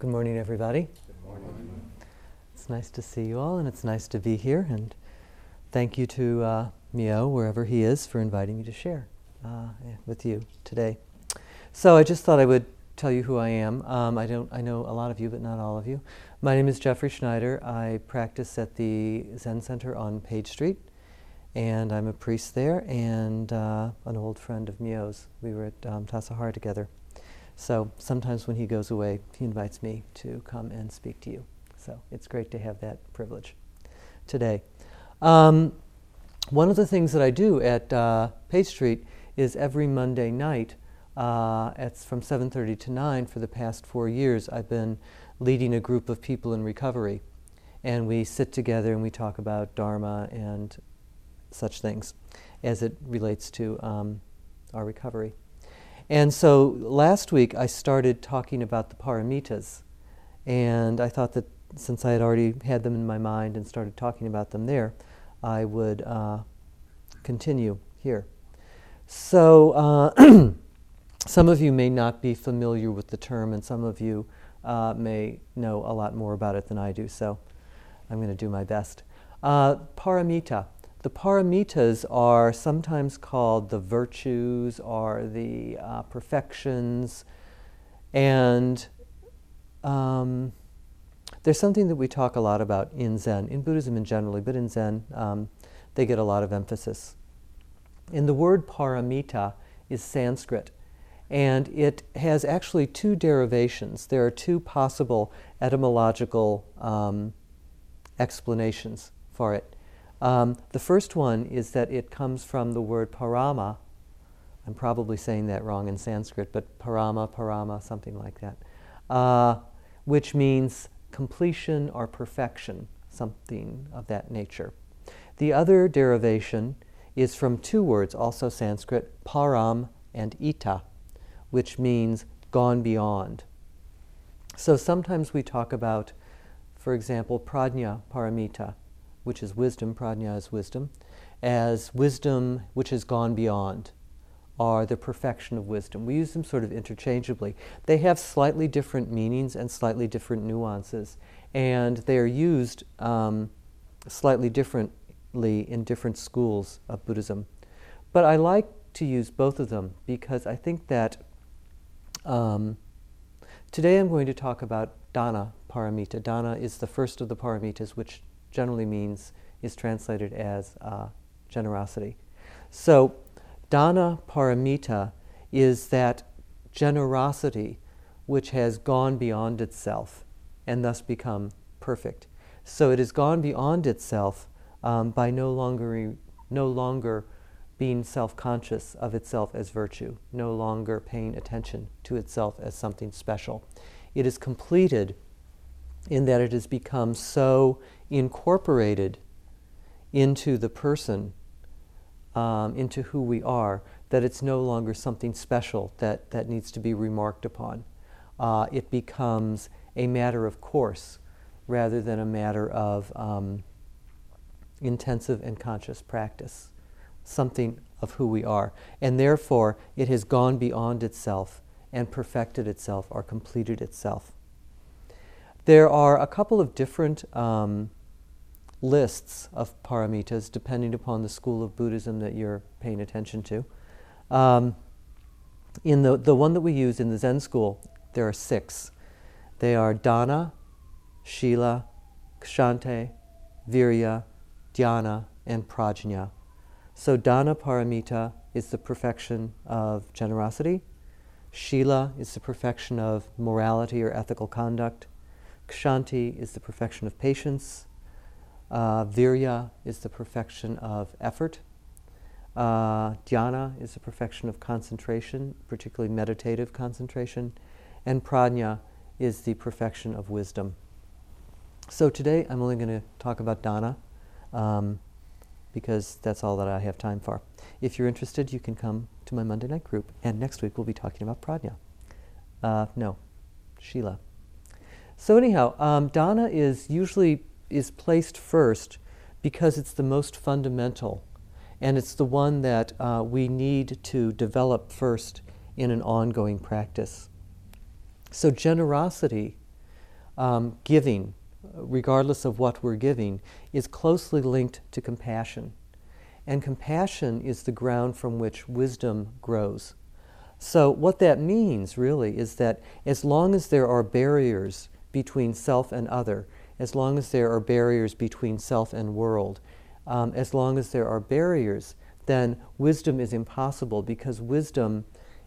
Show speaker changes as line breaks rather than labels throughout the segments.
Good morning, everybody. Good morning. It's nice to see you all, and it's nice to be here. And thank you to uh, Mio, wherever he is, for inviting me to share uh, with you today. So I just thought I would tell you who I am. Um, I don't. I know a lot of you, but not all of you. My name is Jeffrey Schneider. I practice at the Zen Center on Page Street, and I'm a priest there and uh, an old friend of Mio's. We were at um, Tassajara together. So sometimes when he goes away, he invites me to come and speak to you. So it's great to have that privilege today. Um, one of the things that I do at uh, Page Street is every Monday night, uh, from 7:30 to 9 for the past four years. I've been leading a group of people in recovery, and we sit together and we talk about Dharma and such things as it relates to um, our recovery. And so last week I started talking about the paramitas, and I thought that since I had already had them in my mind and started talking about them there, I would uh, continue here. So uh, some of you may not be familiar with the term, and some of you uh, may know a lot more about it than I do. So I'm going to do my best. Uh, paramita. The paramitas are sometimes called the virtues or the uh, perfections, and um, there's something that we talk a lot about in Zen, in Buddhism in generally, but in Zen um, they get a lot of emphasis. And the word paramita is Sanskrit, and it has actually two derivations. There are two possible etymological um, explanations for it. Um, the first one is that it comes from the word parama. I'm probably saying that wrong in Sanskrit, but parama, parama, something like that, uh, which means completion or perfection, something of that nature. The other derivation is from two words, also Sanskrit, param and ita, which means gone beyond. So sometimes we talk about, for example, prajna paramita, which is wisdom, prajna is wisdom, as wisdom which has gone beyond, are the perfection of wisdom. We use them sort of interchangeably. They have slightly different meanings and slightly different nuances, and they are used um, slightly differently in different schools of Buddhism. But I like to use both of them because I think that um, today I'm going to talk about dana paramita. Dana is the first of the paramitas, which generally means, is translated as uh, generosity. So, dana paramita is that generosity which has gone beyond itself and thus become perfect. So it has gone beyond itself um, by no longer, no longer being self conscious of itself as virtue, no longer paying attention to itself as something special. It is completed in that it has become so incorporated into the person, um, into who we are, that it's no longer something special that, that needs to be remarked upon. Uh, it becomes a matter of course rather than a matter of um, intensive and conscious practice, something of who we are. And therefore, it has gone beyond itself and perfected itself or completed itself. There are a couple of different um, lists of paramitas depending upon the school of Buddhism that you're paying attention to. Um, in the, the one that we use in the Zen school, there are six. They are dana, shila, kshanti, virya, dhyana, and prajna. So dana paramita is the perfection of generosity. Shila is the perfection of morality or ethical conduct. Kshanti is the perfection of patience. Uh, virya is the perfection of effort. Uh, dhyana is the perfection of concentration, particularly meditative concentration. And prajna is the perfection of wisdom. So today I'm only going to talk about dana um, because that's all that I have time for. If you're interested, you can come to my Monday night group, and next week we'll be talking about prajna. Uh, no, shila. So anyhow, um, dana is usually is placed first because it's the most fundamental, and it's the one that uh, we need to develop first in an ongoing practice. So generosity um, giving, regardless of what we're giving, is closely linked to compassion. And compassion is the ground from which wisdom grows. So, what that means really is that as long as there are barriers between self and other, as long as there are barriers between self and world, um, as long as there are barriers, then wisdom is impossible because wisdom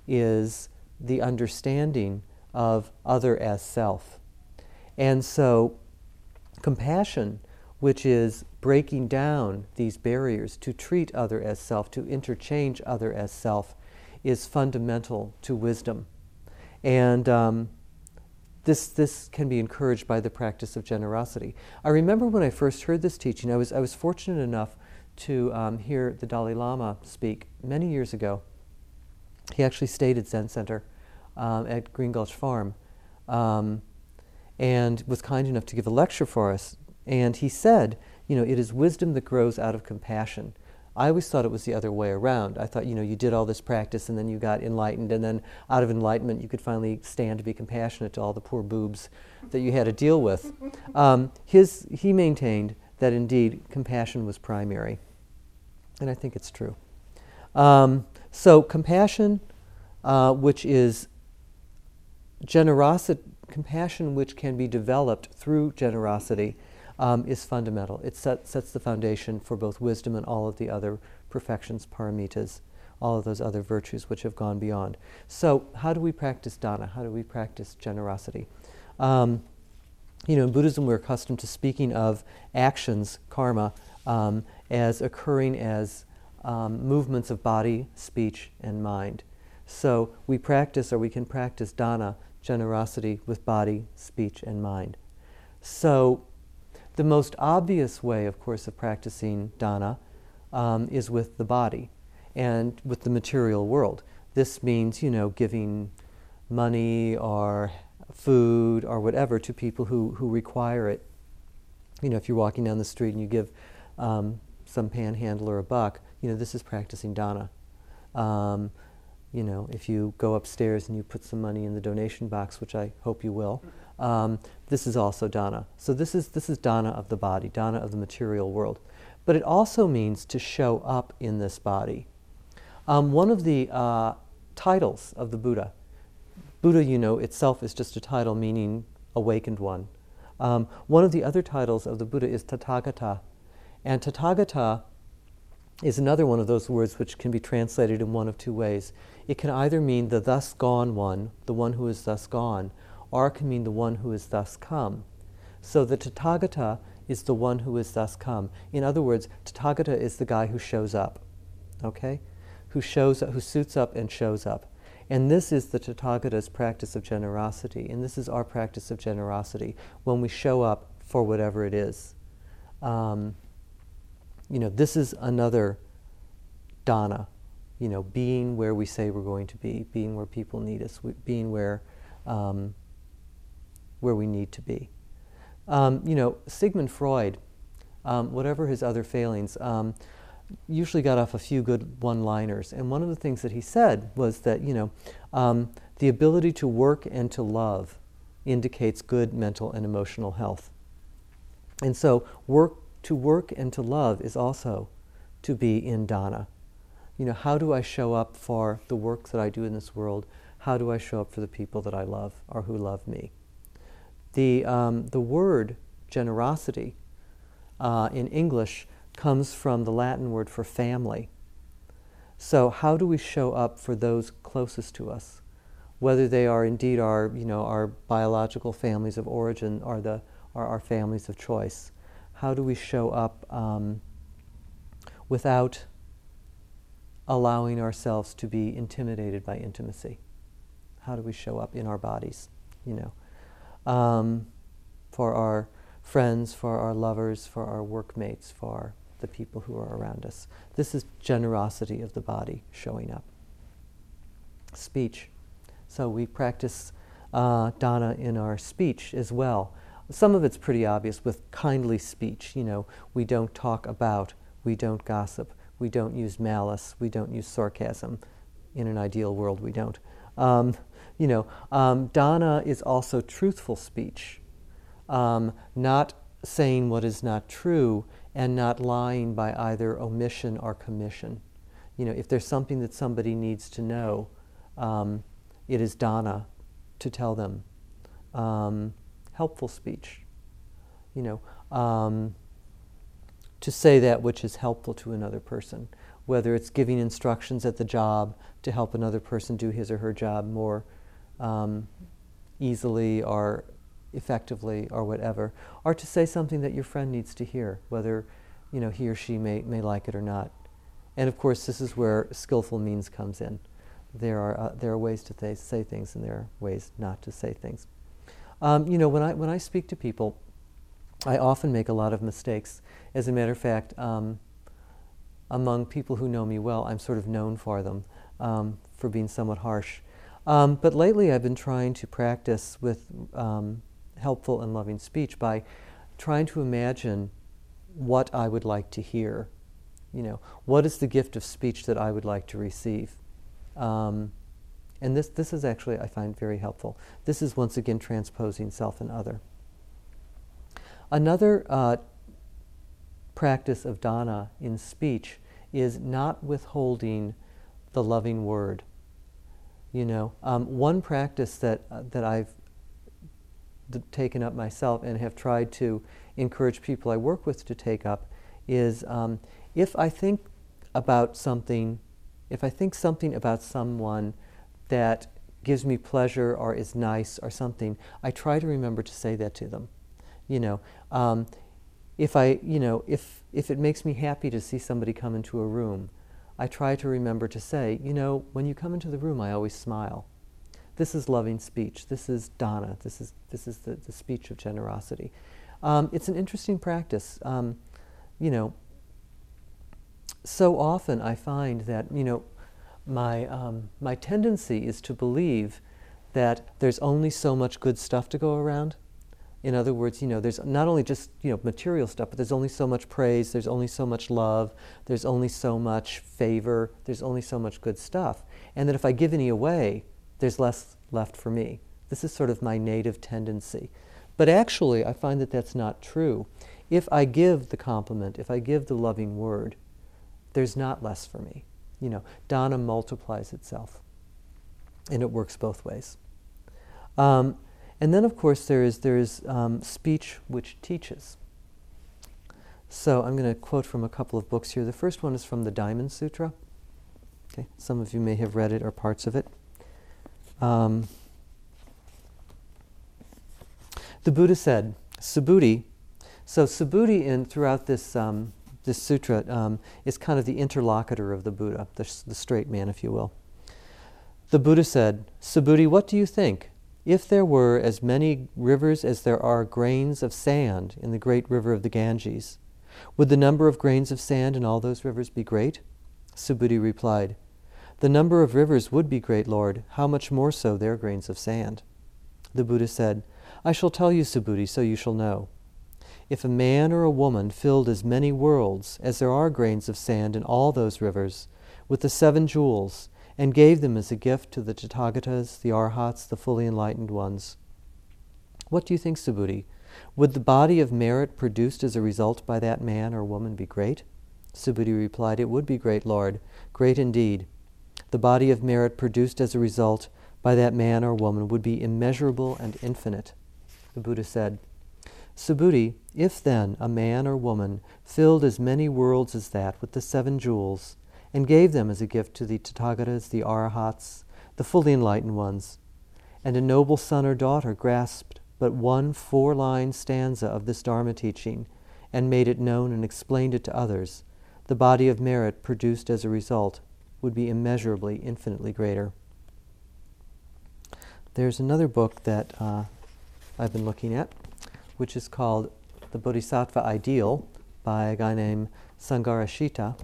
is the understanding of other as self. And so, compassion, which is breaking down these barriers to treat other as self, to interchange other as self, is fundamental to wisdom. And um, this, this can be encouraged by the practice of generosity. I remember when I first heard this teaching, I was, I was fortunate enough to um, hear the Dalai Lama speak many years ago. He actually stayed at Zen Center um, at Green Gulch Farm um, and was kind enough to give a lecture for us. And he said, you know, it is wisdom that grows out of compassion. I always thought it was the other way around. I thought, you know, you did all this practice and then you got enlightened, and then out of enlightenment, you could finally stand to be compassionate to all the poor boobs that you had to deal with. Um, his, he maintained that indeed compassion was primary. And I think it's true. Um, so, compassion, uh, which is generosity, compassion which can be developed through generosity, um, is fundamental. It set, sets the foundation for both wisdom and all of the other perfections, paramitas, all of those other virtues which have gone beyond. So, how do we practice dana? How do we practice generosity? Um, you know, in Buddhism, we're accustomed to speaking of actions, karma, um, as occurring as um, movements of body, speech, and mind. So we practice, or we can practice dana, generosity, with body, speech, and mind. So the most obvious way, of course, of practicing dana um, is with the body and with the material world. This means, you know, giving money or food or whatever to people who, who require it. You know, if you're walking down the street and you give um, some panhandler a buck, you know, this is practicing dana. Um, you know, if you go upstairs and you put some money in the donation box, which I hope you will, um, this is also dana. So this is, this is dana of the body, dana of the material world. But it also means to show up in this body. Um, one of the uh, titles of the Buddha, Buddha, you know, itself is just a title meaning awakened one. Um, one of the other titles of the Buddha is Tathagata. And Tathagata is another one of those words which can be translated in one of two ways. It can either mean the thus gone one, the one who is thus gone, or can mean the one who is thus come. So the Tathagata is the one who is thus come. In other words, Tathagata is the guy who shows up, okay? Who shows who suits up and shows up. And this is the Tathagata's practice of generosity, and this is our practice of generosity when we show up for whatever it is. Um, you know, this is another dana, you know, being where we say we're going to be, being where people need us, being where um, where we need to be. Um, you know, Sigmund Freud, um, whatever his other failings, um, usually got off a few good one-liners. And one of the things that he said was that, you know, um, the ability to work and to love indicates good mental and emotional health. And so work to work and to love is also to be in dana. You know, how do I show up for the work that I do in this world? How do I show up for the people that I love or who love me? The, um, the word generosity uh, in English comes from the Latin word for family. So how do we show up for those closest to us? Whether they are indeed our, you know, our biological families of origin or, the, or our families of choice. How do we show up um, without allowing ourselves to be intimidated by intimacy? How do we show up in our bodies, you know? Um, for our friends, for our lovers, for our workmates, for the people who are around us. This is generosity of the body showing up. Speech. So we practice uh, dana in our speech as well. Some of it's pretty obvious with kindly speech. You know, we don't talk about, we don't gossip, we don't use malice, we don't use sarcasm. In an ideal world, we don't. Um, you know, um, is also truthful speech. um, not saying what is not true, and not lying by either omission or commission. You know, if there's something that somebody needs to know, um, it is dana to tell them. Um, helpful speech. You know, um, to say that which is helpful to another person, whether it's giving instructions at the job to help another person do his or her job more um, easily or effectively or whatever, or to say something that your friend needs to hear, whether you know he or she may, may like it or not. And of course, this is where skillful means comes in. There are, uh, there are ways to th- say things and there are ways not to say things. Um, you know, when I, when I speak to people, I often make a lot of mistakes. As a matter of fact, um, among people who know me well, I'm sort of known for them, um, for being somewhat harsh. Um, but lately, I've been trying to practice with um, helpful and loving speech by trying to imagine what I would like to hear. You know, what is the gift of speech that I would like to receive? Um, and this, this is actually, I find, very helpful. This is once again transposing self and other. Another uh, practice of dana in speech is not withholding the loving word. You know, um, one practice that, uh, that I've taken up myself and have tried to encourage people I work with to take up is um, if I think about something, if I think something about someone that gives me pleasure or is nice or something, I try to remember to say that to them. You know, um, if I, you know, if if it makes me happy to see somebody come into a room, I try to remember to say, you know, when you come into the room, I always smile. This is loving speech. This is dana. This is this is the, the speech of generosity. Um, it's an interesting practice. Um, you know, so often I find that you know my, um, my tendency is to believe that there's only so much good stuff to go around. In other words, you know, there's not only just you know material stuff, but there's only so much praise, there's only so much love, there's only so much favor, there's only so much good stuff, and that if I give any away, there's less left for me. This is sort of my native tendency. But actually, I find that that's not true. If I give the compliment, if I give the loving word, there's not less for me. You know, dana multiplies itself, and it works both ways. Um, and then, of course, there is, there is um, speech which teaches. So I'm going to quote from a couple of books here. The first one is from the Diamond Sutra. Okay, some of you may have read it or parts of it. Um, the Buddha said, Subhuti. So Subhuti, in throughout this um, this sutra um, is kind of the interlocutor of the Buddha, the, the straight man, if you will. The Buddha said, Subhuti, what do you think? If there were as many rivers as there are grains of sand in the great river of the Ganges, would the number of grains of sand in all those rivers be great? Subhuti replied, The number of rivers would be great, Lord. How much more so their grains of sand? The Buddha said, I shall tell you, Subhuti, so you shall know. If a man or a woman filled as many worlds as there are grains of sand in all those rivers with the seven jewels, and gave them as a gift to the Tathagatas, the Arhats, the fully enlightened ones, what do you think, Subhuti? Would the body of merit produced as a result by that man or woman be great? Subhuti replied, It would be great, Lord, great indeed. The body of merit produced as a result by that man or woman would be immeasurable and infinite. The Buddha said, Subhuti, if then a man or woman filled as many worlds as that with the seven jewels, and gave them as a gift to the Tathagatas, the Arhats, the fully enlightened ones, and a noble son or daughter grasped but one four line stanza of this Dharma teaching and made it known and explained it to others, the body of merit produced as a result would be immeasurably, infinitely greater. There's another book that uh, I've been looking at which is called The Bodhisattva Ideal by a guy named Sangharakshita.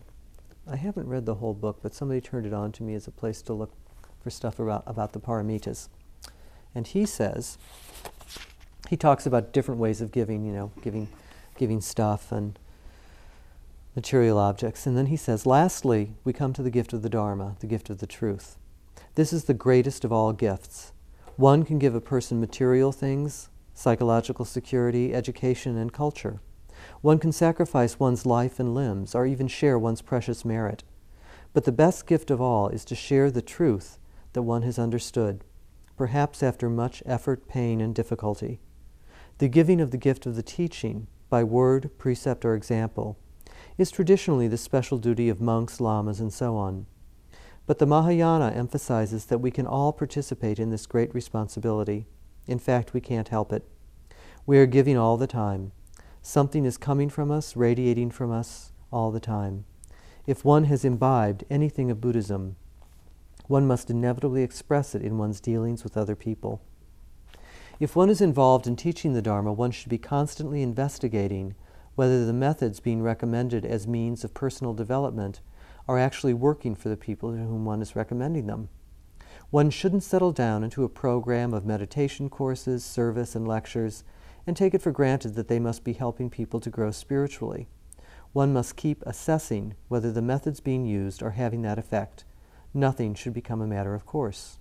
I haven't read the whole book, but somebody turned it on to me as a place to look for stuff about, about the paramitas. And he says, he talks about different ways of giving, you know, giving, giving stuff and material objects. And then he says, lastly, we come to the gift of the Dharma, the gift of the truth. This is the greatest of all gifts. One can give a person material things, psychological security, education, and culture. One can sacrifice one's life and limbs, or even share one's precious merit. But the best gift of all is to share the truth that one has understood, perhaps after much effort, pain, and difficulty. The giving of the gift of the teaching, by word, precept, or example, is traditionally the special duty of monks, lamas, and so on. But the Mahayana emphasizes that we can all participate in this great responsibility. In fact, we can't help it. We are giving all the time. Something is coming from us, radiating from us all the time. If one has imbibed anything of Buddhism, one must inevitably express it in one's dealings with other people. If one is involved in teaching the Dharma, one should be constantly investigating whether the methods being recommended as means of personal development are actually working for the people to whom one is recommending them. One shouldn't settle down into a program of meditation courses, service, and lectures and take it for granted that they must be helping people to grow spiritually. One must keep assessing whether the methods being used are having that effect. Nothing should become a matter of course.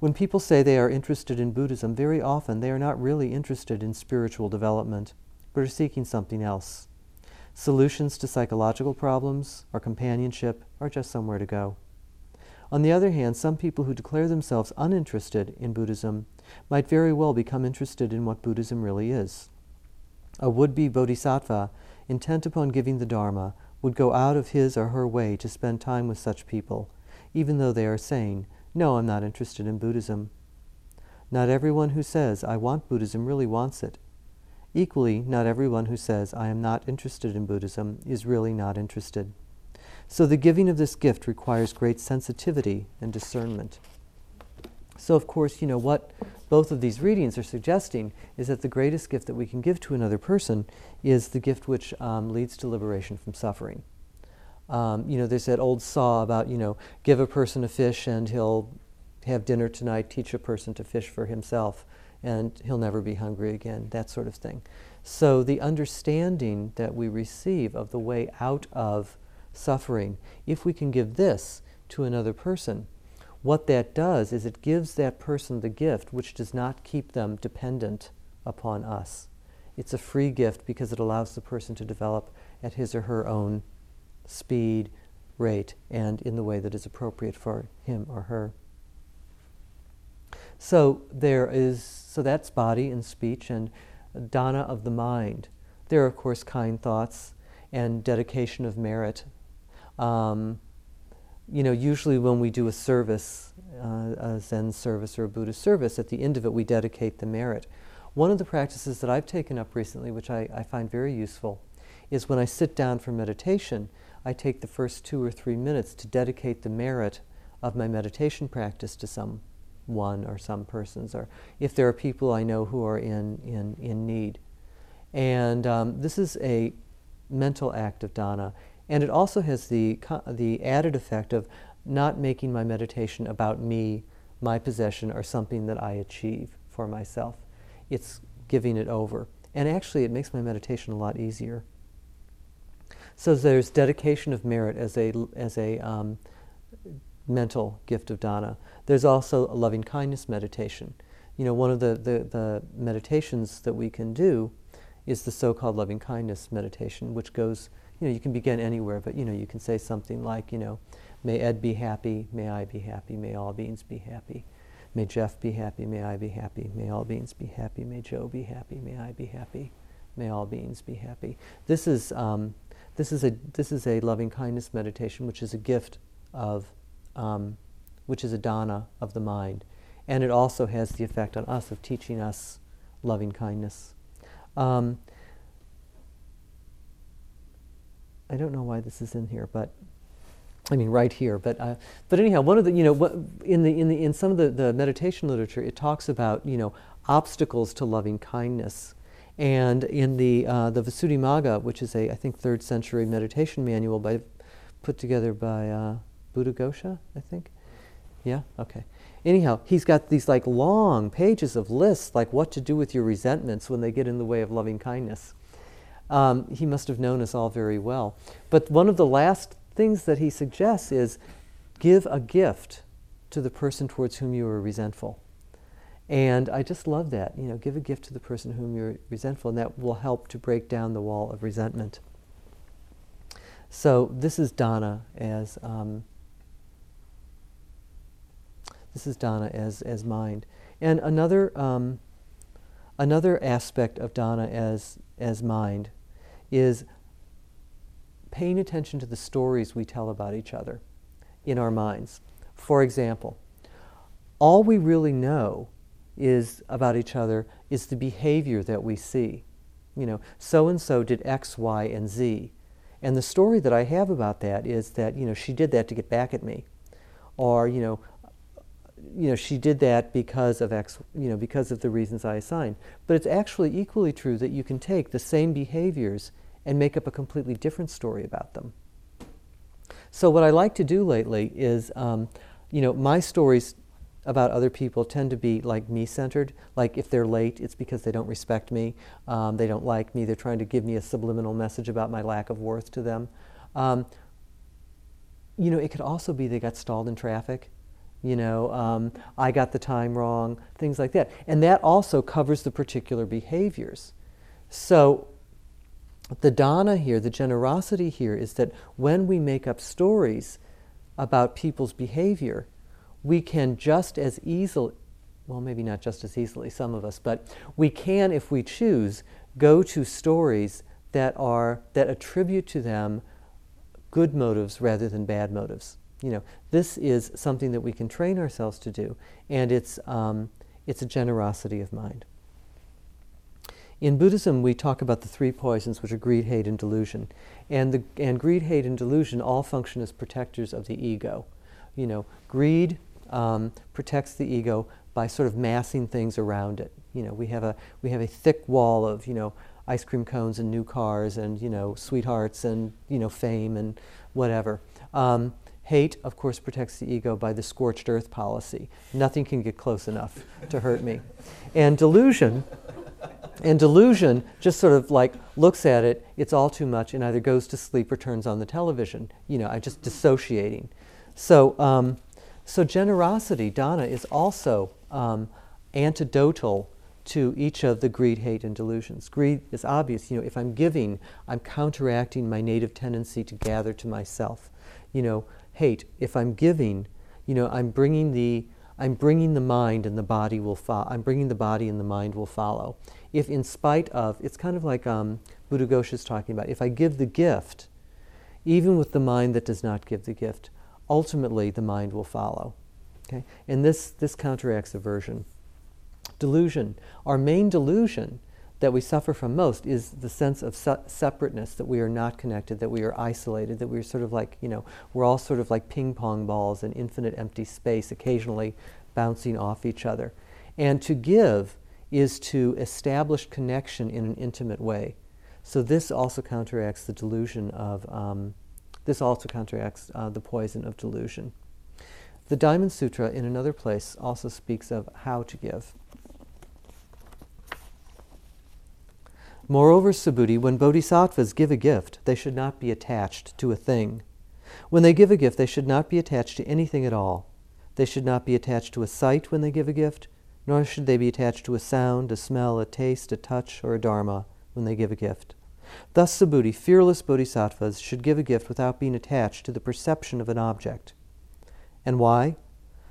When people say they are interested in Buddhism, very often they are not really interested in spiritual development, but are seeking something else. Solutions to psychological problems or companionship are just somewhere to go. On the other hand, some people who declare themselves uninterested in Buddhism might very well become interested in what Buddhism really is. A would be bodhisattva, intent upon giving the Dharma, would go out of his or her way to spend time with such people, even though they are saying, No, I'm not interested in Buddhism. Not everyone who says, I want Buddhism, really wants it. Equally, not everyone who says, I am not interested in Buddhism, is really not interested. So the giving of this gift requires great sensitivity and discernment. So, of course, you know, what both of these readings are suggesting is that the greatest gift that we can give to another person is the gift which um, leads to liberation from suffering. Um, you know, there's that old saw about, you know, give a person a fish and he'll have dinner tonight, teach a person to fish for himself and he'll never be hungry again, that sort of thing. So, the understanding that we receive of the way out of suffering, if we can give this to another person, what that does is it gives that person the gift which does not keep them dependent upon us. It's a free gift because it allows the person to develop at his or her own speed, rate, and in the way that is appropriate for him or her. So there is, so that's body and speech and dana of the mind. There are, of course, kind thoughts and dedication of merit. Um, you know, usually when we do a service, uh, a Zen service or a Buddhist service, at the end of it we dedicate the merit. One of the practices that I've taken up recently, which I, I find very useful, is when I sit down for meditation, I take the first two or three minutes to dedicate the merit of my meditation practice to some one or some persons, or if there are people I know who are in, in, in need. And um, this is a mental act of dana. And it also has the, the added effect of not making my meditation about me, my possession, or something that I achieve for myself. It's giving it over. And actually, it makes my meditation a lot easier. So there's dedication of merit as a, as a um, mental gift of dana. There's also a loving kindness meditation. You know, one of the, the, the meditations that we can do is the so called loving kindness meditation, which goes, you know, you can begin anywhere, but you know, you can say something like, you know, may Ed be happy, may I be happy, may all beings be happy. May Jeff be happy, may I be happy, may all beings be happy, may Joe be happy, may I be happy, may all beings be happy. This is, um, this is, a, this is a loving kindness meditation, which is a gift of um, which is a dana of the mind. And it also has the effect on us of teaching us loving kindness. Um, I don't know why this is in here, but I mean right here. But uh, but anyhow, one of the you know what, in the in the in some of the, the meditation literature, it talks about you know obstacles to loving kindness. And in the uh, the Visuddhimagga, which is a I think third century meditation manual by put together by uh, Buddhaghosa, I think. Yeah? Okay. Anyhow, he's got these like long pages of lists, like what to do with your resentments when they get in the way of loving kindness. Um, he must have known us all very well. But one of the last things that he suggests is give a gift to the person towards whom you are resentful. And I just love that. You know, give a gift to the person whom you're resentful, and that will help to break down the wall of resentment. So this is dana as um, this is Dana as as mind, and another um, another aspect of dana as as mind is paying attention to the stories we tell about each other in our minds. For example, all we really know is about each other is the behavior that we see. You know, so and so did X, Y, and Z. And the story that I have about that is that, you know, she did that to get back at me. Or, you know, you know, she did that because of X, you know, because of the reasons I assigned. But it's actually equally true that you can take the same behaviors and make up a completely different story about them. So what I like to do lately is, um, you know, my stories about other people tend to be like me centered. Like if they're late, it's because they don't respect me, um, they don't like me, they're trying to give me a subliminal message about my lack of worth to them. Um, you know, it could also be they got stalled in traffic. You know, um, I got the time wrong, things like that. And that also covers the particular behaviors. So the dana here, the generosity here, is that when we make up stories about people's behavior, we can just as easily, well, maybe not just as easily, some of us, but we can, if we choose, go to stories that are that attribute to them good motives rather than bad motives. You know, this is something that we can train ourselves to do, and it's um, it's a generosity of mind. In Buddhism, we talk about the three poisons, which are greed, hate, and delusion, and the and greed, hate, and delusion all function as protectors of the ego. You know, greed um, protects the ego by sort of massing things around it. You know, we have a we have a thick wall of you know ice cream cones and new cars and you know sweethearts and you know fame and whatever. Um, hate, of course, protects the ego by the scorched earth policy. Nothing can get close enough to hurt me. And delusion. And delusion just sort of like looks at it, it's all too much, and either goes to sleep or turns on the television. You know, I just dissociating. So, um, so generosity, dana, is also um, antidotal to each of the greed, hate, and delusions. Greed is obvious. You know, if I'm giving, I'm counteracting my native tendency to gather to myself. You know, hate. If I'm giving, you know, I'm bringing the I'm bringing the mind and the body will follow. I'm bringing the body and the mind will follow. If in spite of, it's kind of like um, Buddhaghosa is talking about. If I give the gift, even with the mind that does not give the gift, ultimately the mind will follow. Okay? And this, this counteracts aversion. Delusion. Our main delusion that we suffer from most is the sense of se- separateness, that we are not connected, that we are isolated, that we're sort of like, you know, we're all sort of like ping pong balls in infinite empty space, occasionally bouncing off each other. And to give is to establish connection in an intimate way. So this also counteracts the delusion of um, this also counteracts uh, the poison of delusion. The Diamond Sutra, in another place, also speaks of how to give. Moreover, Subhuti, when bodhisattvas give a gift, they should not be attached to a thing. When they give a gift, they should not be attached to anything at all. They should not be attached to a sight when they give a gift, nor should they be attached to a sound, a smell, a taste, a touch, or a dharma when they give a gift. Thus, Subhuti, fearless bodhisattvas, should give a gift without being attached to the perception of an object. And why?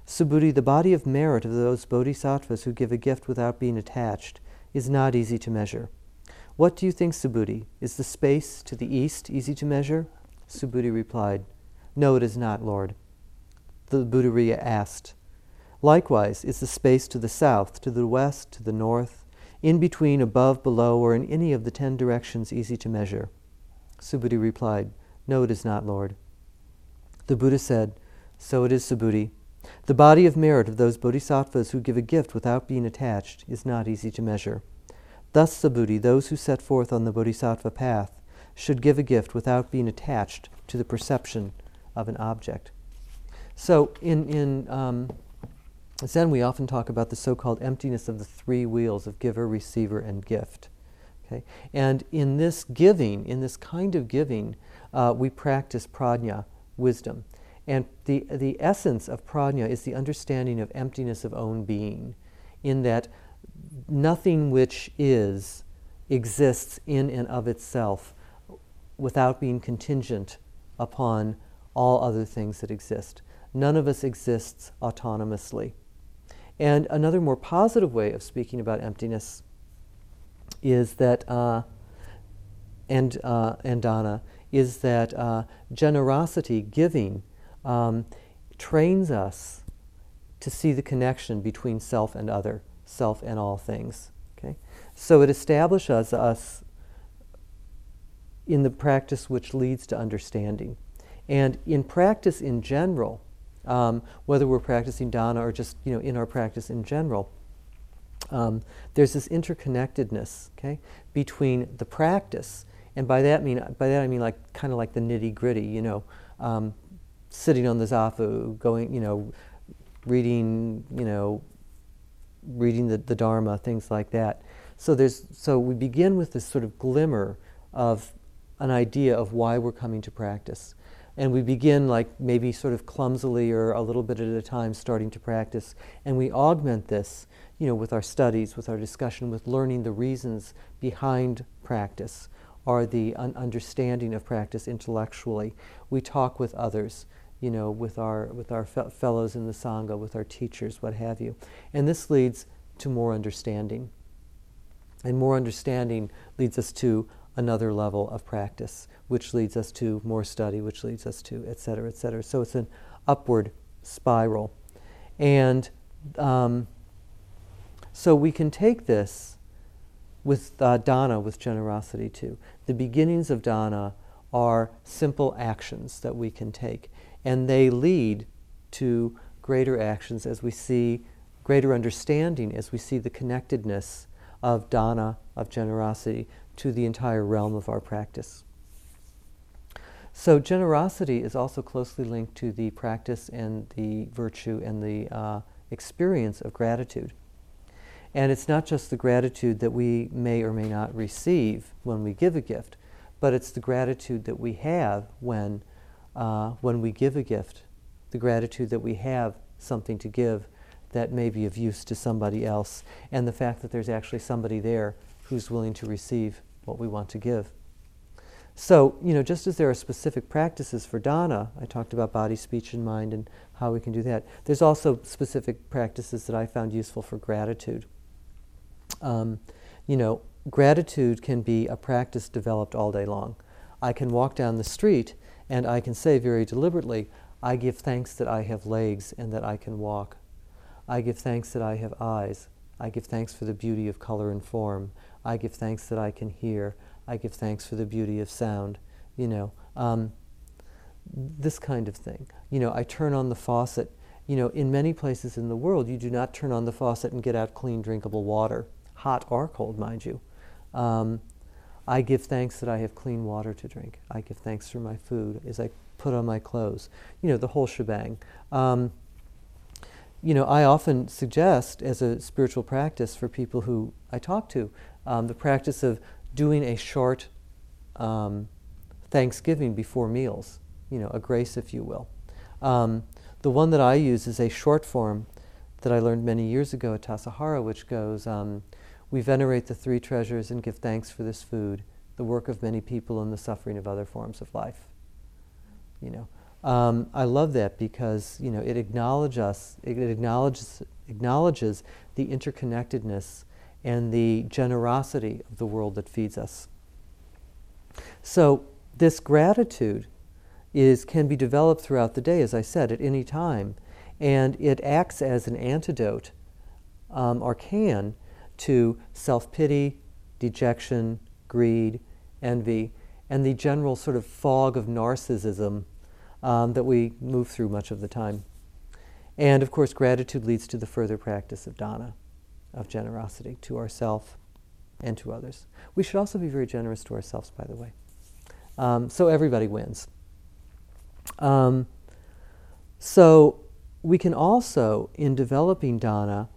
Subhuti, the body of merit of those bodhisattvas who give a gift without being attached, is not easy to measure. What do you think, Subhuti? Is the space to the east easy to measure? Subhuti replied, No, it is not, Lord. The Buddha asked, Likewise, is the space to the south, to the west, to the north, in between, above, below, or in any of the ten directions easy to measure? Subhuti replied, No, it is not, Lord. The Buddha said, So it is, Subhuti. The body of merit of those bodhisattvas who give a gift without being attached is not easy to measure. Thus, Subhuti, those who set forth on the bodhisattva path should give a gift without being attached to the perception of an object. So, in, in um, Zen, we often talk about the so called emptiness of the three wheels of giver, receiver, and gift. Okay? And in this giving, in this kind of giving, uh, we practice prajna, wisdom. And the, the essence of prajna is the understanding of emptiness of own being. in that nothing which is exists in and of itself without being contingent upon all other things that exist. None of us exists autonomously. And another more positive way of speaking about emptiness is that, uh, and, uh, and Dana, is that uh, generosity, giving, um, trains us to see the connection between self and other, self and all things. Okay? So it establishes us in the practice which leads to understanding. And in practice in general, um, whether we're practicing dana or just you know in our practice in general, um, there's this interconnectedness, okay, between the practice, and by that mean by that I mean like kind of like the nitty gritty, you know, um, sitting on the zafu, going, you know, reading, you know, reading the, the Dharma, things like that. So there's so we begin with this sort of glimmer of an idea of why we're coming to practice. And we begin like maybe sort of clumsily or a little bit at a time starting to practice. And we augment this, you know, with our studies, with our discussion, with learning the reasons behind practice or the un- understanding of practice intellectually. We talk with others, you know, with our, with our fe- fellows in the Sangha, with our teachers, what have you. And this leads to more understanding. And more understanding leads us to another level of practice, which leads us to more study, which leads us to et cetera, et cetera. So it's an upward spiral. And um, so we can take this with uh, dana, with generosity too. The beginnings of dana are simple actions that we can take, and they lead to greater actions as we see greater understanding, as we see the connectedness of dana, of generosity, to the entire realm of our practice. So, generosity is also closely linked to the practice and the virtue and the uh, experience of gratitude. And it's not just the gratitude that we may or may not receive when we give a gift, but it's the gratitude that we have when, uh, when we give a gift, the gratitude that we have something to give that may be of use to somebody else, and the fact that there's actually somebody there who's willing to receive what we want to give. So, you know, just as there are specific practices for dana, I talked about body, speech, and mind and how we can do that, there's also specific practices that I found useful for gratitude. Um, you know, gratitude can be a practice developed all day long. I can walk down the street and I can say very deliberately, I give thanks that I have legs and that I can walk. I give thanks that I have eyes. I give thanks for the beauty of color and form. I give thanks that I can hear. I give thanks for the beauty of sound. You know, um, this kind of thing. You know, I turn on the faucet. You know, in many places in the world, you do not turn on the faucet and get out clean, drinkable water, hot or cold, mind you. Um, I give thanks that I have clean water to drink. I give thanks for my food as I put on my clothes. You know, the whole shebang. Um, you know, I often suggest as a spiritual practice for people who I talk to um, the practice of doing a short um, Thanksgiving before meals, you know, a grace, if you will. Um, the one that I use is a short form that I learned many years ago at Tassajara, which goes, um, We venerate the three treasures and give thanks for this food, the work of many people and the suffering of other forms of life. You know, um, I love that because you know it acknowledges it acknowledges acknowledges the interconnectedness and the generosity of the world that feeds us. So, this gratitude is, can be developed throughout the day, as I said, at any time, and it acts as an antidote, um, or can, to self pity, dejection, greed, envy, and the general sort of fog of narcissism um, that we move through much of the time. And of course, gratitude leads to the further practice of dana of generosity to ourselves and to others. We should also be very generous to ourselves, by the way. Um, so everybody wins. Um, so we can also, in developing dana,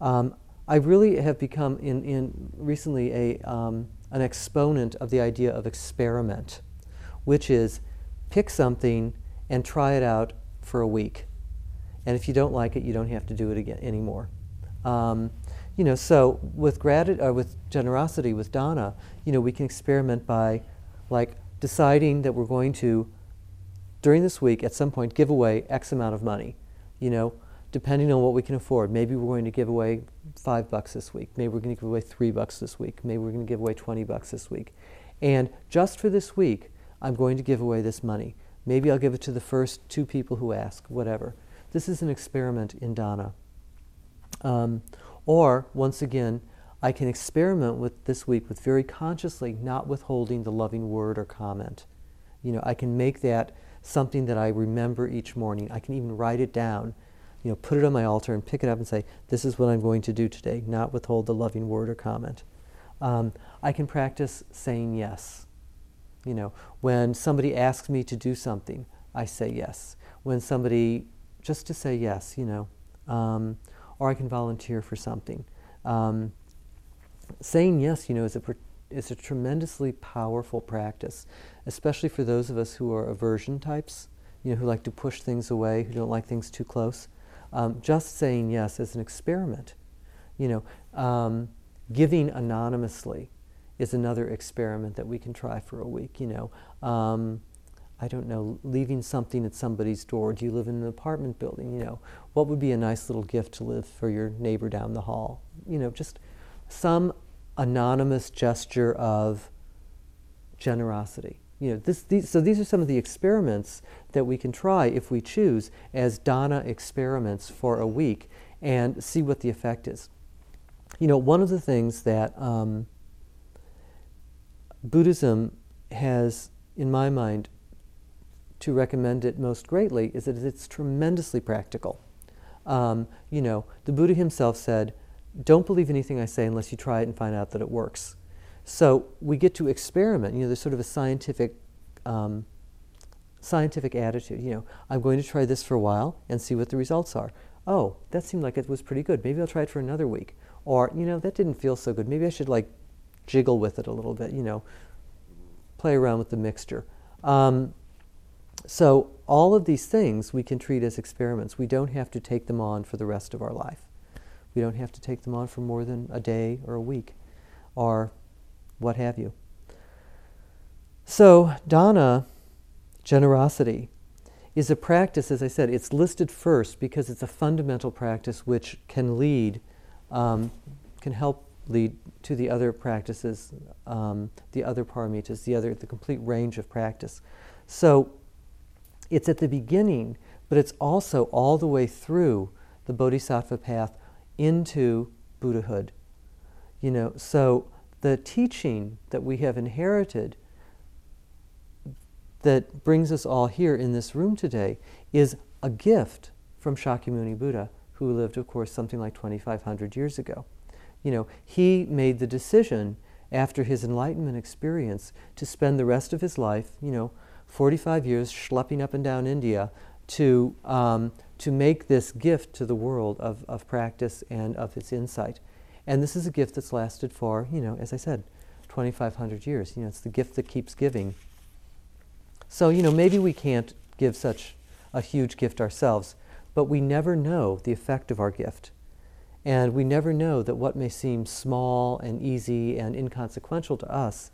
um, I really have become in, in recently a, um, an exponent of the idea of experiment, which is pick something and try it out for a week. And if you don't like it, you don't have to do it again anymore. Um, you know, so with gratitude, uh, with generosity, with dana, you know, we can experiment by, like, deciding that we're going to, during this week, at some point, give away X amount of money. You know, depending on what we can afford. Maybe we're going to give away five bucks this week. Maybe we're going to give away three bucks this week. Maybe we're going to give away 20 bucks this week. And just for this week, I'm going to give away this money. Maybe I'll give it to the first two people who ask, whatever. This is an experiment in dana. Um, or, once again, I can experiment with this week with very consciously not withholding the loving word or comment. You know, I can make that something that I remember each morning. I can even write it down, you know, put it on my altar and pick it up and say, this is what I'm going to do today, not withhold the loving word or comment. Um, I can practice saying yes. You know, when somebody asks me to do something, I say yes. When somebody, just to say yes, you know, um, or I can volunteer for something. Um, saying yes, you know, is a, is a tremendously powerful practice, especially for those of us who are aversion types, you know, who like to push things away, who don't like things too close. Um, just saying yes is an experiment. You know, um, giving anonymously is another experiment that we can try for a week. You know, um, I don't know, leaving something at somebody's door. Do you live in an apartment building? You know, what would be a nice little gift to live for your neighbor down the hall? You know, just some anonymous gesture of generosity. You know, this, these, so these are some of the experiments that we can try if we choose as dana experiments for a week and see what the effect is. You know, one of the things that um, Buddhism has, in my mind, to recommend it most greatly is that it's tremendously practical. Um, you know, the Buddha himself said, don't believe anything I say unless you try it and find out that it works. So we get to experiment. You know, there's sort of a scientific, um, scientific attitude. You know, I'm going to try this for a while and see what the results are. Oh, that seemed like it was pretty good. Maybe I'll try it for another week. Or, you know, that didn't feel so good. Maybe I should like jiggle with it a little bit. You know, play around with the mixture. Um, so all of these things we can treat as experiments. We don't have to take them on for the rest of our life. We don't have to take them on for more than a day or a week or what have you. So, dana, generosity, is a practice, as I said, it's listed first because it's a fundamental practice which can lead, um, can help lead to the other practices, um, the other paramitas, the other, the complete range of practice. So, it's at the beginning, but it's also all the way through the bodhisattva path into Buddhahood. You know, so the teaching that we have inherited that brings us all here in this room today is a gift from Shakyamuni Buddha, who lived, of course, something like 2,500 years ago. You know, he made the decision after his enlightenment experience to spend the rest of his life, you know, 45 years schlepping up and down India to, um, to make this gift to the world of, of practice and of its insight. And this is a gift that's lasted for, you know, as I said, 2,500 years. You know, it's the gift that keeps giving. So, you know, maybe we can't give such a huge gift ourselves, but we never know the effect of our gift. And we never know that what may seem small and easy and inconsequential to us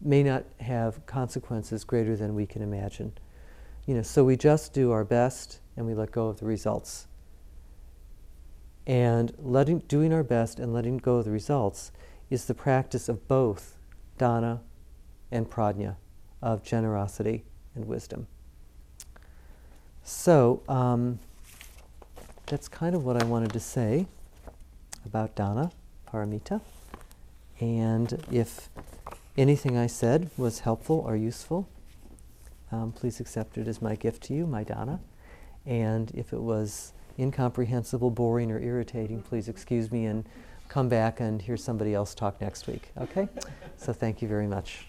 may not have consequences greater than we can imagine. You know, so we just do our best and we let go of the results. And letting, doing our best and letting go of the results is the practice of both dana and prajna, of generosity and wisdom. So um, that's kind of what I wanted to say about dana, paramita. And if anything I said was helpful or useful, um, please accept it as my gift to you, my dana. And if it was incomprehensible, boring, or irritating, please excuse me and come back and hear somebody else talk next week. Okay? so thank you very much.